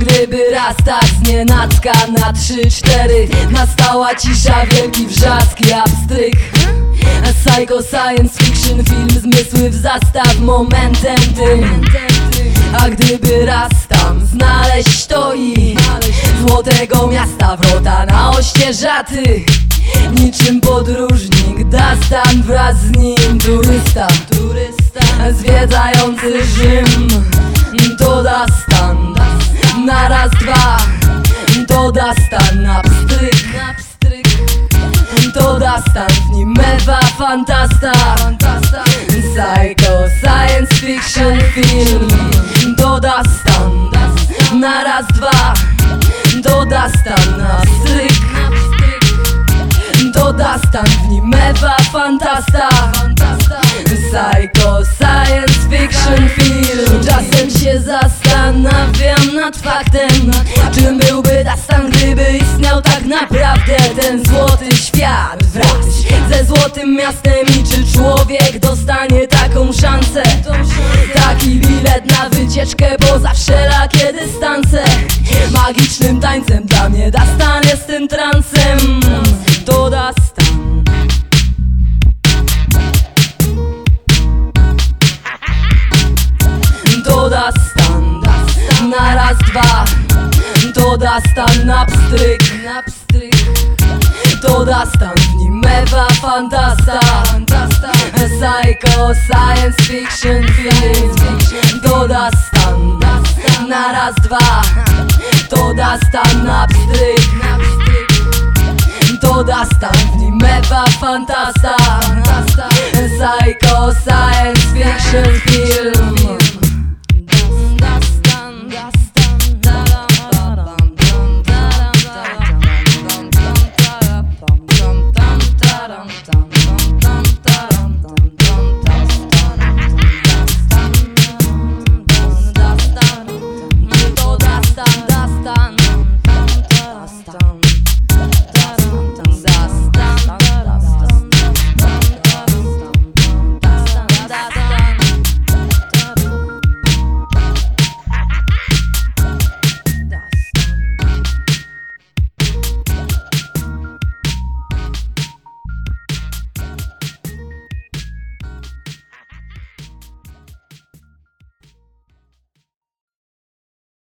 gdyby raz tak znienacka na trzy, cztery Nastała cisza, wielki wrzask i abstryk. Psycho science fiction film Zmysły w zastaw momentem tym. A gdyby raz tam znaleźć to i Złotego miasta wrota na ościeżaty Niczym podróżnik Dastan wraz z nim turysta. Turysta. Zwiedzający Rzym To Dastan Na raz, dwa To Dastan na pstryk. To Dastan, w nim. Mewa fantasta. Psycho, science fiction film. To Dastan, na raz, dwa To Dastan, na stryk To Dastan, w nim. Mewa fantasta. Psycho, science fiction film się zastanawiam nad faktem Czym byłby Dastan, gdyby istniał tak naprawdę Ten złoty świat. Wraz ze złotym miastem I czy człowiek dostanie taką szansę? Taki bilet na wycieczkę poza wszelakie dystanse. Magicznym tańcem dla mnie Dastan jest tym transem. To To dwa. To Dastan na pstryk. To Dastan, w nim mewa fantasta. Psycho, science fiction film. To Dastan, na raz, dwa. To Dastan na pstryk. To Dastan, w nim mewa fantasta. Psycho, science fiction film